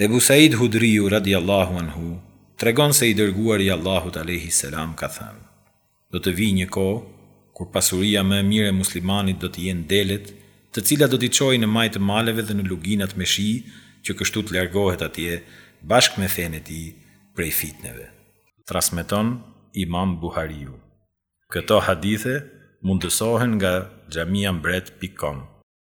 Ebu Said Hudriu radijallahu anhu tregon se i Dërguari i Allahut alejhi selam ka thënë, Do të vijë një kohë, kur pasuria më e mirë e muslimanit do të jenë delet, të cilat do t'i çojë në majë të maleve dhe në luginat me shi, që kështu të largohet atje, bashkë me fenë e tij, prej fitneve. Transmeton Imam Buhariu. Këto hadithe mundësohen nga xhamiambret pik kom.